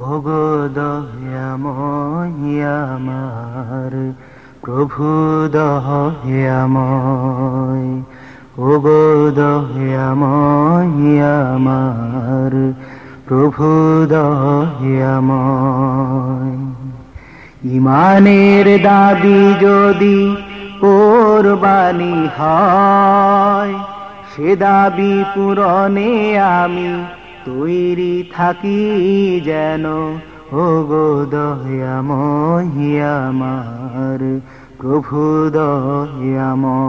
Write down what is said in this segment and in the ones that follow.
ওগো দয়াময় আমার প্রভু দয়াময় ওগো দয়াময় আমার প্রভু দয়াময় ইমানের দাবি যদি কোরবানি হয়, সে দাবি পূরণে আমি তৈরি থাকি যেন ও গো দয়াময় আমার প্রভু দয়াময়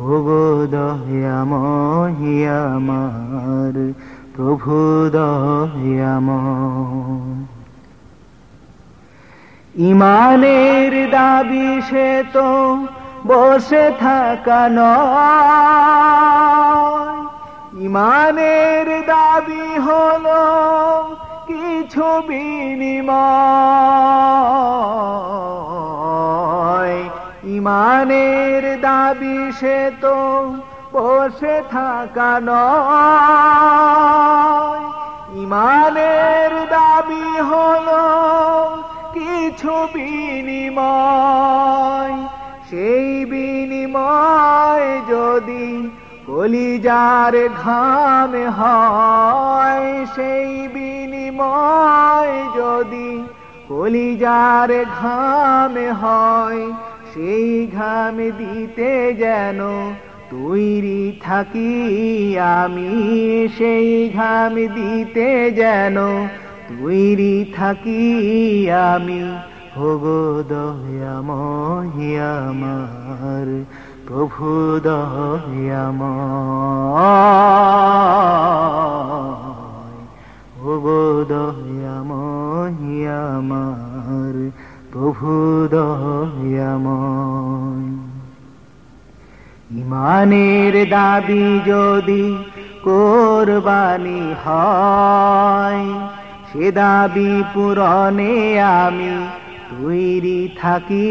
ও গো দয়াময় আমার প্রভু দয়াময়। ইমানের দাবি সে তো বসে থাকা নয়। ইমানের দাবি হলো কিছু বিনিময়। ইমানের দাবি সে তো বসে থাকা নয়। ইমানের দাবি হলো কিছু বিনিময়। সেই বিনিময় যদি কলিজার ঘাম হয়, সেই বিনিময় যদি কলিজার ঘাম হয়, সেই ঘাম দিতে যেন তৈরি থাকি আমি, সেই ঘাম দিতে যেন তৈরি থাকি আমি। হোগো দয়াময় আমার, প্রভু দয়াময় হোগো দয়াময় আমার, প্রভু দয়াময় ইমানের দাবি যদি কোরবানি হয়, সে দাবি পূরণে আমি তৈরি থাকি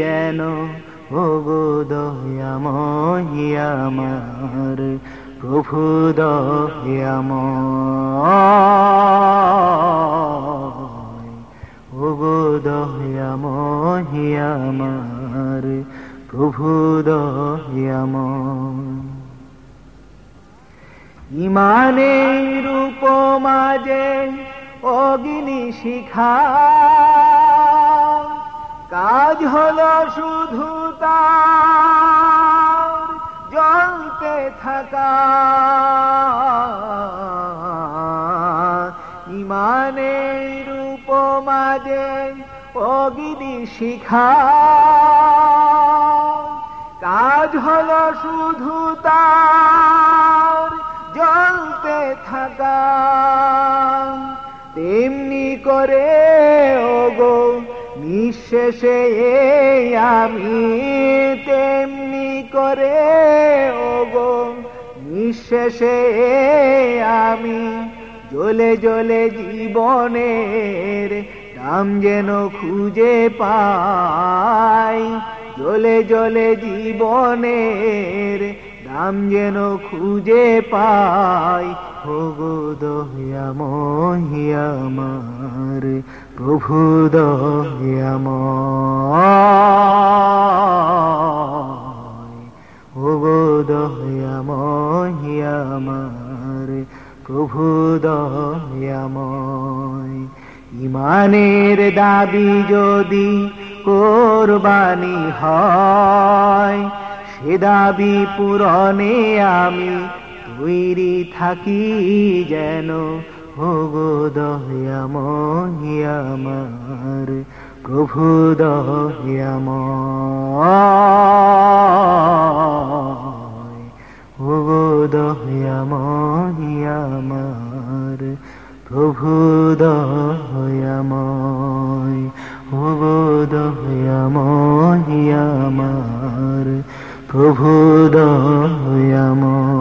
যেন ও গো দয়াময় আমার প্রভু দয়াময় ও গো দয়াময় আমার প্রভু দয়াময়। ইমানের উপমাজে অগ্নি শিখা কাজ হলো শুধু তার জ্বলতে থাকা। ইমানের উপমাজে অগ্নি শিখা। কাজ হলো শুধু তার থাকা। তেমনি করে নিঃশেষে আমি তেমনি করে, ওগো, নিঃশেষে আমি জ্বলে জ্বলে জীবনের দাম যেন খুঁজে পাই। জ্বলে জ্বলে জীবনের দাম যেন খুঁজে পাই। হোগো দয়াময় আমার প্রভু দয়াময় হোগো দয়াময় আমার প্রভু দয়াময় ইমানের দাবি যদি কোরবানি হয় সে দাবি পূরণে আমি তৈরি থাকি যেন। হোগো দয়াময় আমার, প্রভু হোগো দয়াময় আমার, প্রভু দয়াময়। হোগো দয়াময় প্রভু দয়াময়।